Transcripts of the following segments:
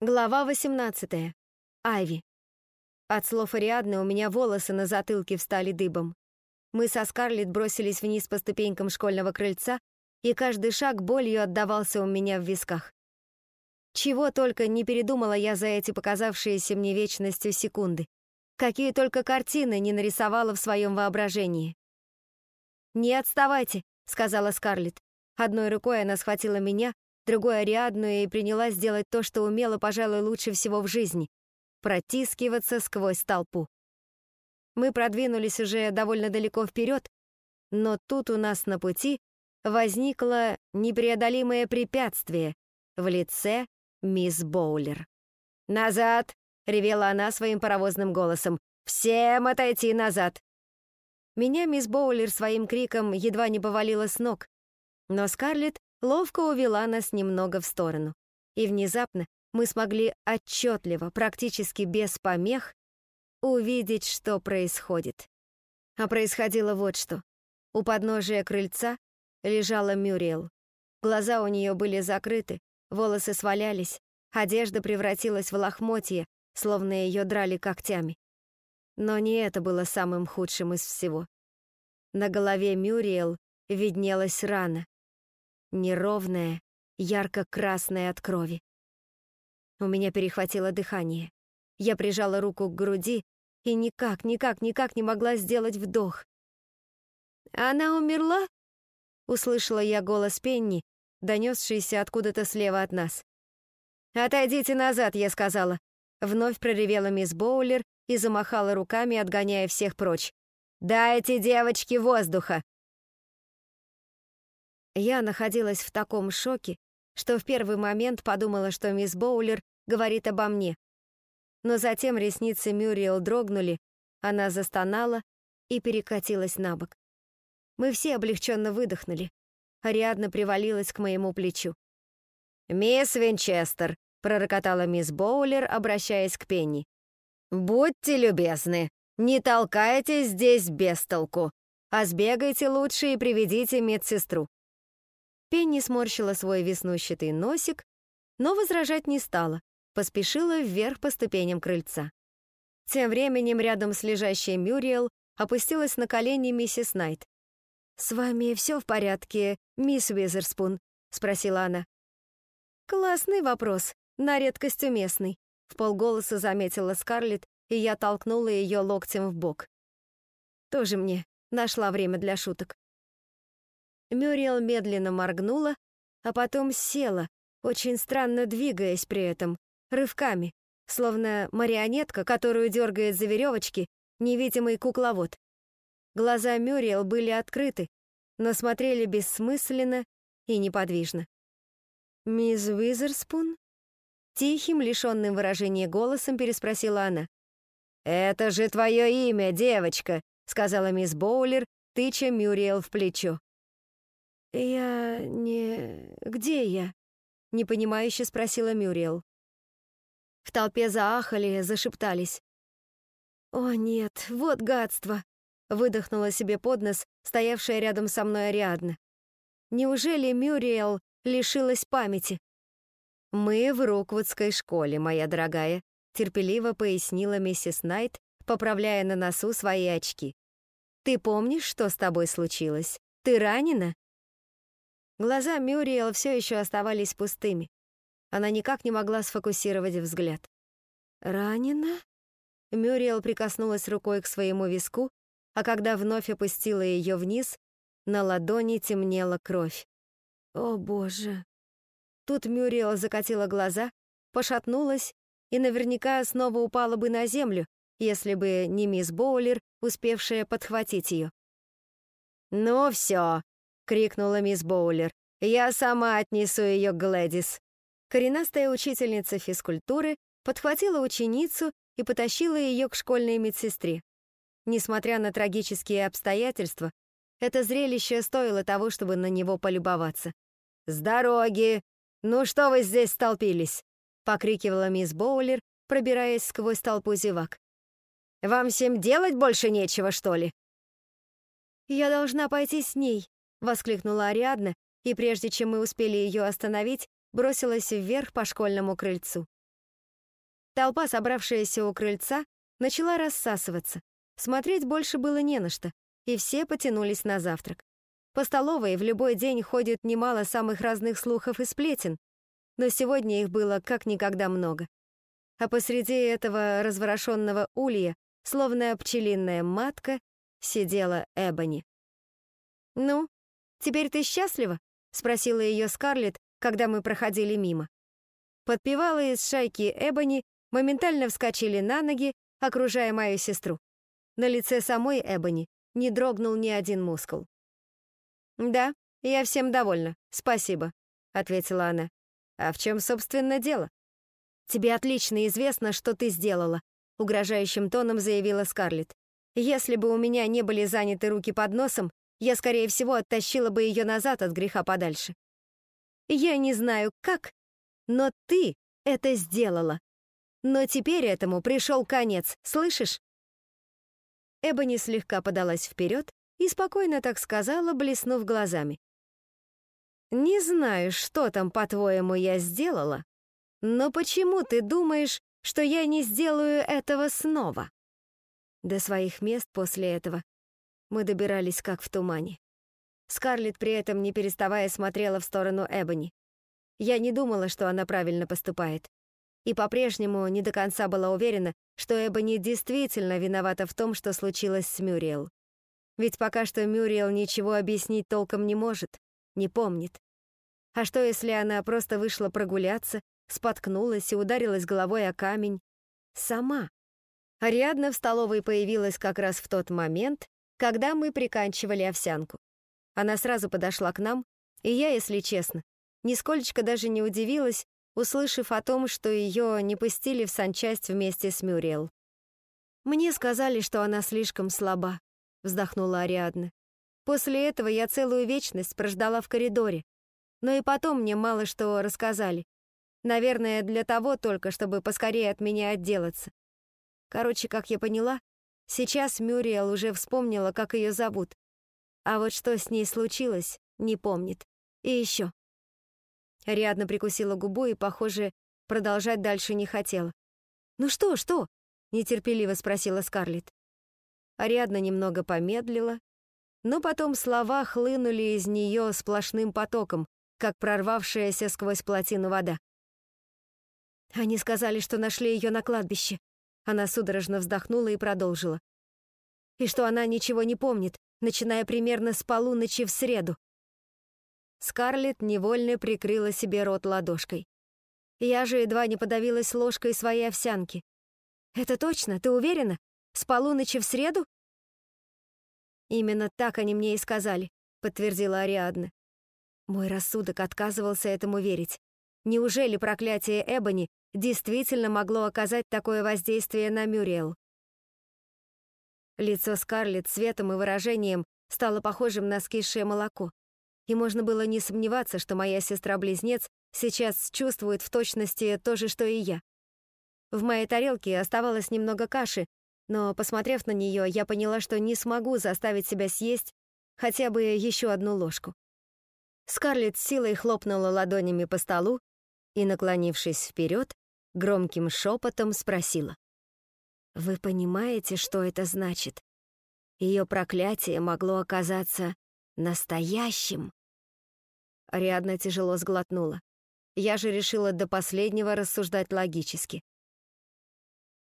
Глава 18. Айви. От слов Ариадны у меня волосы на затылке встали дыбом. Мы со Скарлетт бросились вниз по ступенькам школьного крыльца, и каждый шаг болью отдавался у меня в висках. Чего только не передумала я за эти показавшиеся мне вечностью секунды. Какие только картины не нарисовала в своем воображении. «Не отставайте», — сказала Скарлетт. Одной рукой она схватила меня, другой Ариадну и принялась делать то, что умела, пожалуй, лучше всего в жизни — протискиваться сквозь толпу. Мы продвинулись уже довольно далеко вперед, но тут у нас на пути возникло непреодолимое препятствие в лице мисс Боулер. «Назад!» — ревела она своим паровозным голосом. «Всем отойти назад!» Меня мисс Боулер своим криком едва не повалила с ног, но Скарлетт ловко увела нас немного в сторону. И внезапно мы смогли отчетливо, практически без помех, увидеть, что происходит. А происходило вот что. У подножия крыльца лежала Мюриел. Глаза у нее были закрыты, волосы свалялись, одежда превратилась в лохмотье, словно ее драли когтями. Но не это было самым худшим из всего. На голове Мюриел виднелась рана, неровная, ярко-красная от крови. У меня перехватило дыхание. Я прижала руку к груди и никак, никак, никак не могла сделать вдох. «Она умерла?» — услышала я голос Пенни, донесшийся откуда-то слева от нас. «Отойдите назад», — я сказала. Вновь проревела мисс Боулер и замахала руками, отгоняя всех прочь. «Дайте девочке воздуха!» Я находилась в таком шоке, что в первый момент подумала, что мисс Боулер говорит обо мне. Но затем ресницы Мюриел дрогнули, она застонала и перекатилась на бок. Мы все облегченно выдохнули. Ариадна привалилась к моему плечу. «Мисс Винчестер», — пророкотала мисс Боулер, обращаясь к Пенни. «Будьте любезны, не толкайтесь здесь без толку, а сбегайте лучше и приведите медсестру. Пенни сморщила свой веснущатый носик, но возражать не стала, поспешила вверх по ступеням крыльца. Тем временем рядом с лежащей Мюриел опустилась на колени миссис Найт. «С вами все в порядке, мисс Уизерспун?» — спросила она. «Классный вопрос, на редкость уместный», — в полголоса заметила Скарлетт, и я толкнула ее локтем в бок. Тоже мне нашла время для шуток. Мюриел медленно моргнула, а потом села, очень странно двигаясь при этом, рывками, словно марионетка, которую дергает за веревочки невидимый кукловод. Глаза Мюриел были открыты, но смотрели бессмысленно и неподвижно. «Мисс Уизерспун?» Тихим, лишенным выражения голосом переспросила она. «Это же твое имя, девочка», — сказала мисс Боулер, тыча Мюриел в плечо. «Я не... Где я?» — непонимающе спросила Мюриел. В толпе заахали, зашептались. «О нет, вот гадство!» — выдохнула себе под нос стоявшая рядом со мной Ариадна. «Неужели Мюриел лишилась памяти?» «Мы в Руквудской школе, моя дорогая», — терпеливо пояснила миссис Найт, поправляя на носу свои очки. «Ты помнишь, что с тобой случилось? Ты ранена?» Глаза Мюриел все еще оставались пустыми. Она никак не могла сфокусировать взгляд. «Ранена?» Мюриел прикоснулась рукой к своему виску, а когда вновь опустила ее вниз, на ладони темнела кровь. «О, Боже!» Тут Мюриел закатила глаза, пошатнулась и наверняка снова упала бы на землю, если бы не мисс Боулер, успевшая подхватить ее. «Ну все, крикнула мисс Боулер. «Я сама отнесу ее к Глэдис». Коренастая учительница физкультуры подхватила ученицу и потащила ее к школьной медсестре. Несмотря на трагические обстоятельства, это зрелище стоило того, чтобы на него полюбоваться. «С дороги! Ну что вы здесь столпились?» — покрикивала мисс Боулер, пробираясь сквозь толпу зевак. «Вам всем делать больше нечего, что ли?» «Я должна пойти с ней», — воскликнула Ариадна, и прежде чем мы успели ее остановить, бросилась вверх по школьному крыльцу. Толпа, собравшаяся у крыльца, начала рассасываться. Смотреть больше было не на что, и все потянулись на завтрак. По столовой в любой день ходит немало самых разных слухов и сплетен, но сегодня их было как никогда много. А посреди этого разворошенного улья, словно пчелиная матка, сидела Эбони. «Ну, теперь ты счастлива?» — спросила ее Скарлетт, когда мы проходили мимо. Подпевалы из шайки Эбони моментально вскочили на ноги, окружая мою сестру. На лице самой Эбони не дрогнул ни один мускул. «Да, я всем довольна, спасибо», — ответила она. «А в чем, собственно, дело?» «Тебе отлично известно, что ты сделала», — угрожающим тоном заявила Скарлетт. «Если бы у меня не были заняты руки под носом, я, скорее всего, оттащила бы ее назад от греха подальше. Я не знаю, как, но ты это сделала. Но теперь этому пришел конец, слышишь? Эбони слегка подалась вперед и спокойно так сказала, блеснув глазами. «Не знаю, что там, по-твоему, я сделала, но почему ты думаешь, что я не сделаю этого снова?» До своих мест после этого мы добирались как в тумане. Скарлетт при этом, не переставая, смотрела в сторону Эбони. Я не думала, что она правильно поступает. И по-прежнему не до конца была уверена, что Эбони действительно виновата в том, что случилось с Мюриэл. Ведь пока что Мюриэл ничего объяснить толком не может, не помнит. А что, если она просто вышла прогуляться, споткнулась и ударилась головой о камень? Сама. Ариадна в столовой появилась как раз в тот момент, когда мы приканчивали овсянку. Она сразу подошла к нам, и я, если честно, Нисколько даже не удивилась, услышав о том, что ее не пустили в санчасть вместе с Мюрриел. «Мне сказали, что она слишком слаба», — вздохнула Ариадна. «После этого я целую вечность прождала в коридоре, но и потом мне мало что рассказали. Наверное, для того только, чтобы поскорее от меня отделаться. Короче, как я поняла, сейчас Мюрриел уже вспомнила, как ее зовут. А вот что с ней случилось, не помнит. И еще. Ариадна прикусила губу и, похоже, продолжать дальше не хотела. «Ну что, что?» — нетерпеливо спросила Скарлетт. Ариадна немного помедлила, но потом слова хлынули из нее сплошным потоком, как прорвавшаяся сквозь плотину вода. Они сказали, что нашли ее на кладбище. Она судорожно вздохнула и продолжила. И что она ничего не помнит, начиная примерно с полуночи в среду. Скарлетт невольно прикрыла себе рот ладошкой. Я же едва не подавилась ложкой своей овсянки. «Это точно? Ты уверена? С полуночи в среду?» «Именно так они мне и сказали», — подтвердила Ариадна. Мой рассудок отказывался этому верить. Неужели проклятие Эбони действительно могло оказать такое воздействие на Мюриэл? Лицо Скарлетт цветом и выражением стало похожим на скисшее молоко и можно было не сомневаться, что моя сестра-близнец сейчас чувствует в точности то же, что и я. В моей тарелке оставалось немного каши, но, посмотрев на нее, я поняла, что не смогу заставить себя съесть хотя бы еще одну ложку. Скарлетт силой хлопнула ладонями по столу и, наклонившись вперед, громким шепотом спросила. «Вы понимаете, что это значит? Ее проклятие могло оказаться настоящим». Ариадна тяжело сглотнула. Я же решила до последнего рассуждать логически.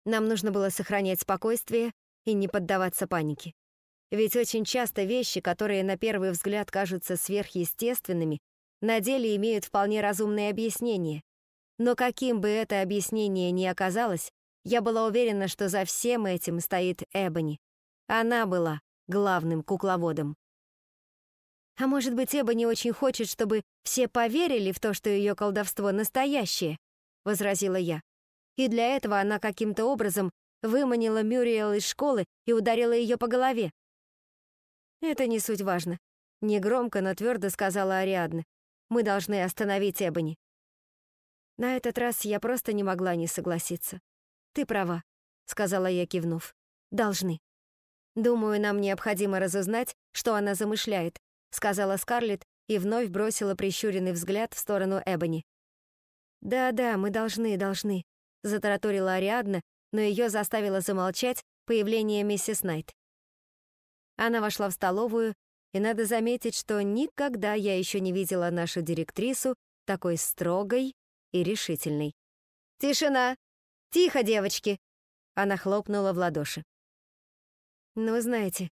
Нам нужно было сохранять спокойствие и не поддаваться панике. Ведь очень часто вещи, которые на первый взгляд кажутся сверхъестественными, на деле имеют вполне разумные объяснения. Но каким бы это объяснение ни оказалось, я была уверена, что за всем этим стоит Эбони. Она была главным кукловодом. А может быть, Эба не очень хочет, чтобы все поверили в то, что ее колдовство настоящее, возразила я. И для этого она каким-то образом выманила Мюриэл из школы и ударила ее по голове. Это не суть важно. Негромко, но твердо сказала Ариадна. Мы должны остановить Эбони. На этот раз я просто не могла не согласиться. Ты права, сказала я, кивнув. Должны. Думаю, нам необходимо разузнать, что она замышляет, сказала Скарлетт и вновь бросила прищуренный взгляд в сторону Эбони. «Да-да, мы должны, должны. — затараторила Ариадна, но ее заставило замолчать появление миссис Найт. Она вошла в столовую, и надо заметить, что никогда я еще не видела нашу директрису такой строгой и решительной. «Тишина! Тихо, девочки!» Она хлопнула в ладоши. «Ну, знаете,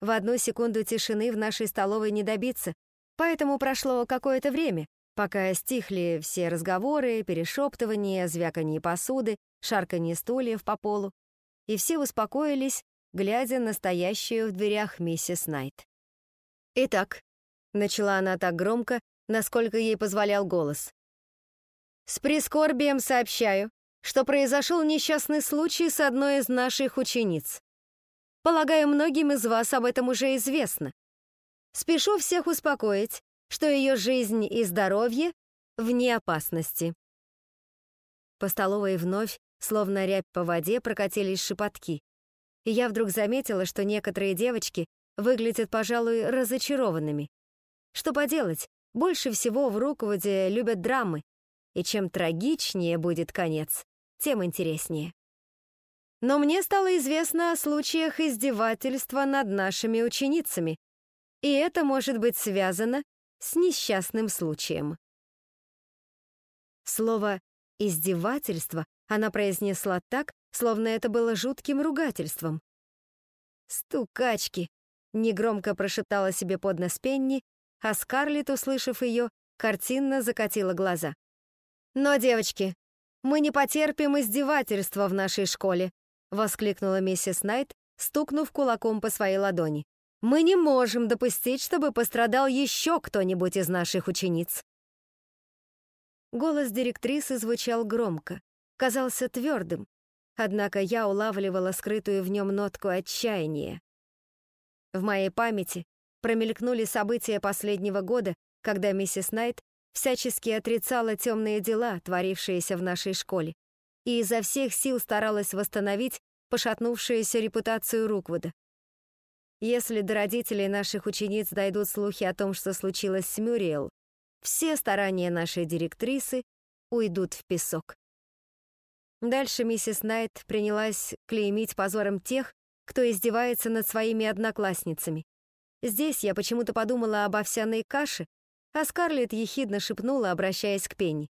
в одну секунду тишины в нашей столовой не добиться, поэтому прошло какое-то время, пока стихли все разговоры, перешептывания, звяканье посуды, шарканье стульев по полу, и все успокоились глядя на стоящую в дверях миссис Найт. «Итак», — начала она так громко, насколько ей позволял голос, «с прискорбием сообщаю, что произошел несчастный случай с одной из наших учениц. Полагаю, многим из вас об этом уже известно. Спешу всех успокоить, что ее жизнь и здоровье вне опасности». По столовой вновь, словно рябь по воде, прокатились шепотки и я вдруг заметила, что некоторые девочки выглядят, пожалуй, разочарованными. Что поделать, больше всего в Руквуде любят драмы, и чем трагичнее будет конец, тем интереснее. Но мне стало известно о случаях издевательства над нашими ученицами, и это может быть связано с несчастным случаем. Слово «издевательство» она произнесла так, словно это было жутким ругательством. «Стукачки!» — негромко прошептала себе под нос Пенни, а Скарлетт, услышав ее, картинно закатила глаза. «Но, девочки, мы не потерпим издевательства в нашей школе!» — воскликнула миссис Найт, стукнув кулаком по своей ладони. «Мы не можем допустить, чтобы пострадал еще кто-нибудь из наших учениц!» Голос директрисы звучал громко, казался твердым, однако я улавливала скрытую в нем нотку отчаяния. В моей памяти промелькнули события последнего года, когда миссис Найт всячески отрицала темные дела, творившиеся в нашей школе, и изо всех сил старалась восстановить пошатнувшуюся репутацию Руквуда. Если до родителей наших учениц дойдут слухи о том, что случилось с Мюриэл, все старания нашей директрисы уйдут в песок. Дальше миссис Найт принялась клеймить позором тех, кто издевается над своими одноклассницами. Здесь я почему-то подумала об овсяной каше, а Скарлетт ехидно шепнула, обращаясь к Пенни.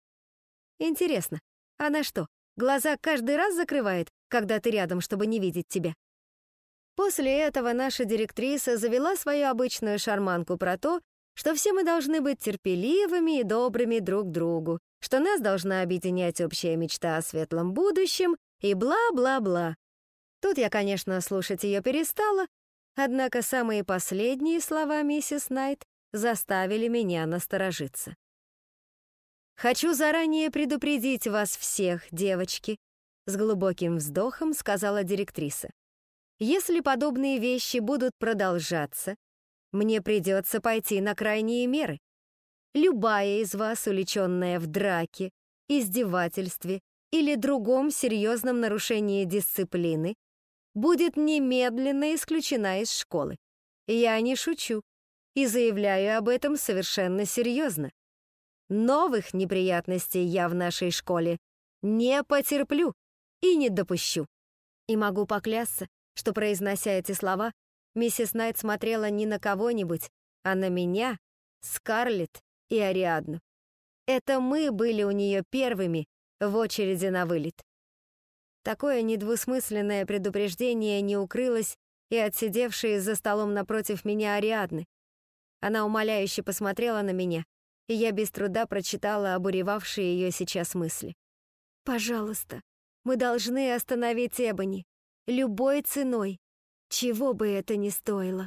«Интересно, она что, глаза каждый раз закрывает, когда ты рядом, чтобы не видеть тебя?» После этого наша директриса завела свою обычную шарманку про то, что все мы должны быть терпеливыми и добрыми друг другу, что нас должна объединять общая мечта о светлом будущем и бла-бла-бла. Тут я, конечно, слушать ее перестала, однако самые последние слова миссис Найт заставили меня насторожиться. «Хочу заранее предупредить вас всех, девочки», с глубоким вздохом сказала директриса. «Если подобные вещи будут продолжаться, мне придется пойти на крайние меры. Любая из вас, увлеченная в драке, издевательстве или другом серьезном нарушении дисциплины, будет немедленно исключена из школы. Я не шучу и заявляю об этом совершенно серьезно. Новых неприятностей я в нашей школе не потерплю и не допущу. И могу поклясться, что, произнося эти слова, миссис Найт смотрела не на кого-нибудь, а на меня, Скарлетт и Ариадну. Это мы были у нее первыми в очереди на вылет. Такое недвусмысленное предупреждение не укрылось и отсидевшей за столом напротив меня Ариадны. Она умоляюще посмотрела на меня, и я без труда прочитала обуревавшие ее сейчас мысли. «Пожалуйста, мы должны остановить Эбони. Любой ценой, чего бы это ни стоило».